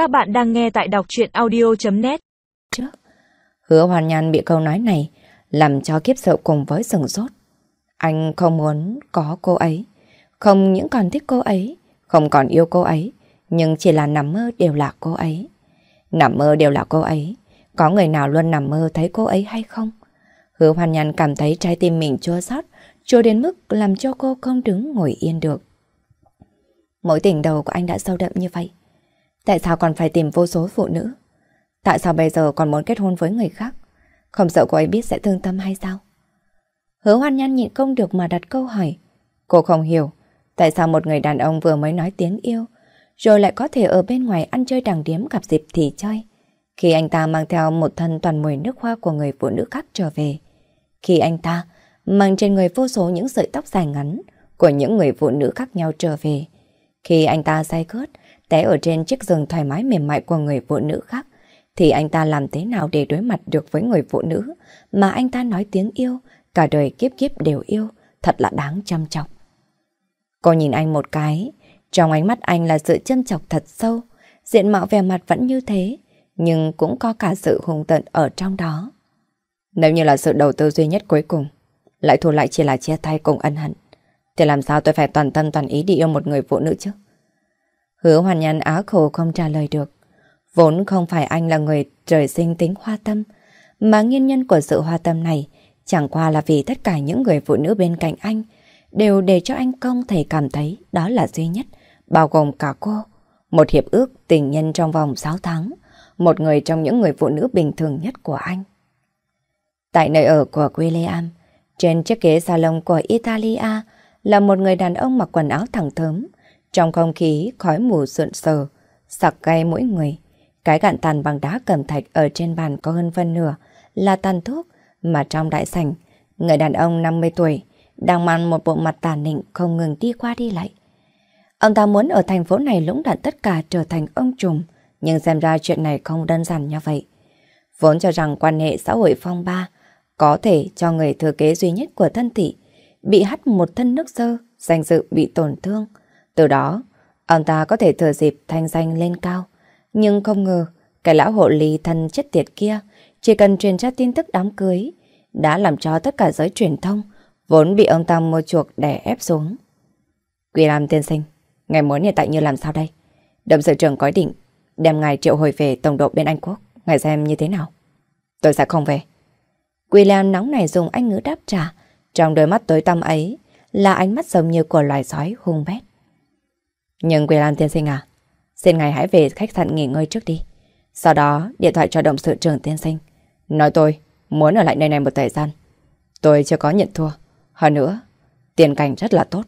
Các bạn đang nghe tại đọc truyện audio.net Trước, hứa hoàn nhan bị câu nói này làm cho kiếp sợ cùng với sừng sốt. Anh không muốn có cô ấy, không những còn thích cô ấy, không còn yêu cô ấy, nhưng chỉ là nằm mơ đều là cô ấy. Nằm mơ đều là cô ấy, có người nào luôn nằm mơ thấy cô ấy hay không? Hứa hoàn nhan cảm thấy trái tim mình chua xót, chua đến mức làm cho cô không đứng ngồi yên được. Mỗi tình đầu của anh đã sâu đậm như vậy. Tại sao còn phải tìm vô số phụ nữ? Tại sao bây giờ còn muốn kết hôn với người khác? Không sợ cô ấy biết sẽ thương tâm hay sao? Hứa hoan nhan nhịn không được mà đặt câu hỏi. Cô không hiểu, tại sao một người đàn ông vừa mới nói tiếng yêu, rồi lại có thể ở bên ngoài ăn chơi đàng điếm gặp dịp thì chơi. Khi anh ta mang theo một thân toàn mùi nước hoa của người phụ nữ khác trở về. Khi anh ta mang trên người vô số những sợi tóc dài ngắn của những người phụ nữ khác nhau trở về. Khi anh ta say cướt té ở trên chiếc giường thoải mái mềm mại của người phụ nữ khác, thì anh ta làm thế nào để đối mặt được với người phụ nữ mà anh ta nói tiếng yêu, cả đời kiếp kiếp đều yêu, thật là đáng chăm trọng. Cô nhìn anh một cái, trong ánh mắt anh là sự châm chọc thật sâu, diện mạo vẻ mặt vẫn như thế, nhưng cũng có cả sự hung tận ở trong đó. Nếu như là sự đầu tư duy nhất cuối cùng, lại thua lại chỉ là chia tay cùng ân hận, thì làm sao tôi phải toàn tâm toàn ý đi yêu một người phụ nữ chứ? Hứa hoàn nhân á khổ không trả lời được. Vốn không phải anh là người trời sinh tính hoa tâm, mà nguyên nhân của sự hoa tâm này chẳng qua là vì tất cả những người phụ nữ bên cạnh anh đều để cho anh không thể cảm thấy đó là duy nhất, bao gồm cả cô. Một hiệp ước tình nhân trong vòng 6 tháng, một người trong những người phụ nữ bình thường nhất của anh. Tại nơi ở của William, trên chiếc ghế salon của Italia là một người đàn ông mặc quần áo thẳng thớm, trong không khí khói mù sượn sờ, sặc cay mỗi người. Cái gạn tàn bằng đá cẩm thạch ở trên bàn có hơn phân nửa là tàn thuốc mà trong đại sảnh, người đàn ông 50 tuổi đang mang một bộ mặt tàn nịnh không ngừng đi qua đi lại. Ông ta muốn ở thành phố này lũng đoạn tất cả trở thành ông trùm, nhưng xem ra chuyện này không đơn giản như vậy. Vốn cho rằng quan hệ xã hội phong ba có thể cho người thừa kế duy nhất của thân thị bị hắt một thân nước sơ danh dự bị tổn thương. Từ đó, ông ta có thể thừa dịp thanh danh lên cao. Nhưng không ngờ, cái lão hộ lý thân chết tiệt kia chỉ cần truyền ra tin tức đám cưới đã làm cho tất cả giới truyền thông vốn bị ông ta mua chuộc đè ép xuống. Quy Lam tiên sinh, ngài muốn hiện tại như làm sao đây? Đậm sự trưởng có định đem ngài triệu hồi về tổng độ bên Anh Quốc, ngài xem như thế nào? Tôi sẽ không về. quy lam nóng này dùng anh ngữ đáp trả, trong đôi mắt tối tăm ấy là ánh mắt giống như của loài sói hung bét. Nhưng William tiên sinh à, xin ngài hãy về khách sạn nghỉ ngơi trước đi. Sau đó điện thoại cho động sự trưởng tiên sinh. Nói tôi muốn ở lại nơi này một thời gian. Tôi chưa có nhận thua. Hơn nữa, tiền cảnh rất là tốt.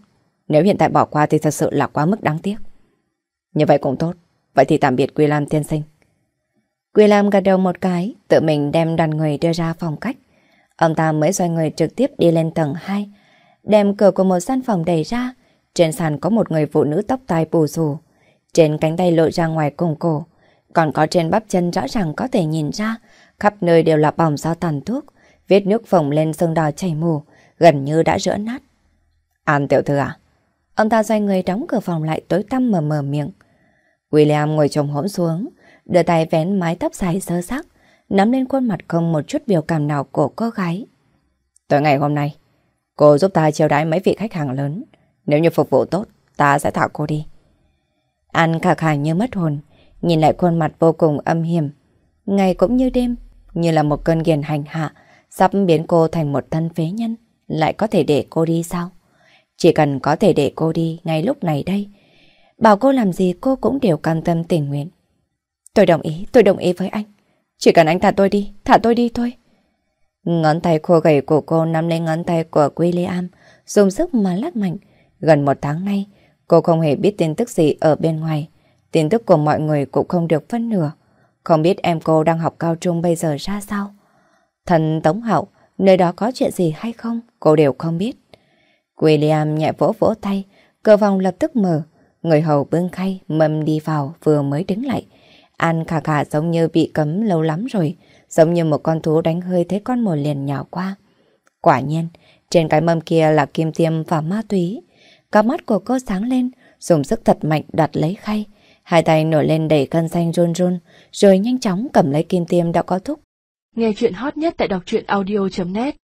Nếu hiện tại bỏ qua thì thật sự là quá mức đáng tiếc. Như vậy cũng tốt. Vậy thì tạm biệt Quy Lam tiên sinh. Quy Lam gật đầu một cái, tự mình đem đoàn người đưa ra phòng cách. Ông ta mới xoay người trực tiếp đi lên tầng 2, đem cửa của một gian phòng đẩy ra. Trên sàn có một người phụ nữ tóc tai bù xù, trên cánh tay lộ ra ngoài cùng cổ, còn có trên bắp chân rõ ràng có thể nhìn ra, khắp nơi đều là bỏng do tàn thuốc, vết nước phồng lên sưng đỏ chảy mù, gần như đã rỡ nát. An tiểu thư à? Ông ta xoay người đóng cửa phòng lại tối tăm mờ mờ miệng. William ngồi trồng hỗn xuống, đưa tay vén mái tóc dài sơ sắc, nắm lên khuôn mặt không một chút biểu cảm nào của cô gái. Tối ngày hôm nay, cô giúp ta chiêu đãi mấy vị khách hàng lớn. Nếu như phục vụ tốt, ta sẽ thả cô đi. An khả khả như mất hồn, nhìn lại khuôn mặt vô cùng âm hiểm. Ngày cũng như đêm, như là một cơn ghiền hành hạ, sắp biến cô thành một thân phế nhân, lại có thể để cô đi sao? Chỉ cần có thể để cô đi ngay lúc này đây, bảo cô làm gì cô cũng đều cam tâm tình nguyện. Tôi đồng ý, tôi đồng ý với anh. Chỉ cần anh thả tôi đi, thả tôi đi thôi. Ngón tay khô gầy của cô nắm lên ngón tay của William, dùng sức mà lắc mạnh. Gần một tháng nay, cô không hề biết tin tức gì ở bên ngoài. Tin tức của mọi người cũng không được phân nửa. Không biết em cô đang học cao trung bây giờ ra sao. Thần Tống Hậu, nơi đó có chuyện gì hay không, cô đều không biết. William nhẹ vỗ vỗ tay, cửa phòng lập tức mở. Người hầu bưng khay, mâm đi vào vừa mới đứng lại. An khả khả giống như bị cấm lâu lắm rồi, giống như một con thú đánh hơi thấy con mồi liền nhào qua. Quả nhiên, trên cái mâm kia là kim tiêm và ma túy. Cả mắt của cô sáng lên, dùng sức thật mạnh đặt lấy khay, Hai tay nổi lên đẩy cân xanh run run, rồi nhanh chóng cầm lấy kim tiêm đã có thúc. Nghe chuyện hot nhất tại đọc truyện audio.net